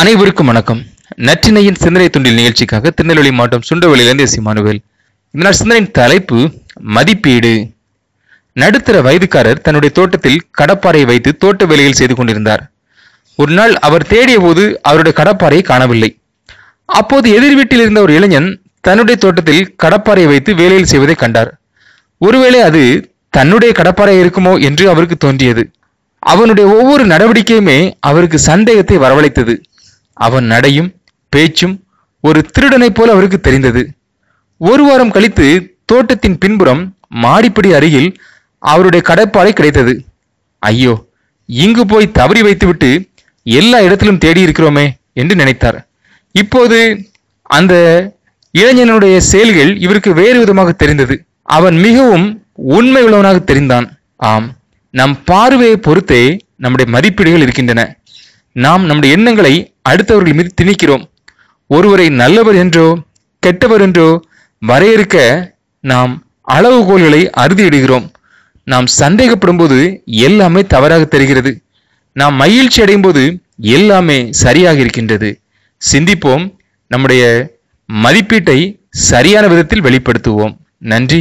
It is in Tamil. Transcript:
அனைவருக்கும் வணக்கம். நற்றினையின் சிந்தனை துண்டில் நிகழ்ச்சிக்காக திருநெல்வேலி மாவட்டம் சுண்டவெளியிலிருந்து எஸ் மானுவேல். இந்த நாள் சிந்தனையின் தலைப்பு மதிப்பீடு. நடுத்தர வயதுக்காரர் தன்னுடைய தோட்டத்தில் கடப்பாறை வைத்து தோட்ட வேலைகள் செய்து கொண்டிருந்தார். ஒரு நாள் அவர் தேடிய போது அவருடைய கடப்பாறையை காணவில்லை. அப்போது எதிர் வீட்டில் இருந்த ஒரு இளைஞன் தன்னுடைய தோட்டத்தில் கடப்பாறை வைத்து வேலையில் செய்வதை கண்டார். ஒருவேளை அது தன்னுடைய கடப்பாறை இருக்குமோ என்று அவருக்கு தோன்றியது. அவனுடைய ஒவ்வொரு நடவடிக்கையுமே அவருக்கு சந்தேகத்தை வரவழைத்தது. அவன் நடையும் பேச்சும் ஒரு திருடனைப் போல அவருக்கு தெரிந்தது. ஒரு வாரம் கழித்து தோட்டத்தின் பின்புறம் மாடிப்படி அருகில் அவருடைய கடப்பாறை கிடைத்தது. ஐயோ இங்கு போய் தவறி வைத்துவிட்டு எல்லா இடத்திலும் தேடி இருக்கிறோமே என்று நினைத்தார். இப்போது அந்த இளைஞனுடைய செயல்கள் இவருக்கு வேறு விதமாக தெரிந்தது. அவன் மிகவும் உண்மை உள்ளவனாக தெரிந்தான். ஆம் நம் பார்வையை பொறுத்தே நம்முடைய மதிப்பீடுகள் இருக்கின்றன. நாம் நம்முடைய எண்ணங்களை அடுத்தவர்கள் மீது திணிக்கிறோம். ஒருவரை நல்லவர் என்றோ கெட்டவர் என்றோ வரையறுக்க நாம் அளவுகோல்களை அறுதியிடுகிறோம். நாம் சந்தேகப்படும் போது எல்லாமே தவறாக தெரிகிறது. நாம் மகிழ்ச்சி அடையும் போது எல்லாமே சரியாக இருக்கின்றது. சிந்திப்போம். நம்முடைய மதிப்பீட்டை சரியான விதத்தில் வெளிப்படுத்துவோம். நன்றி.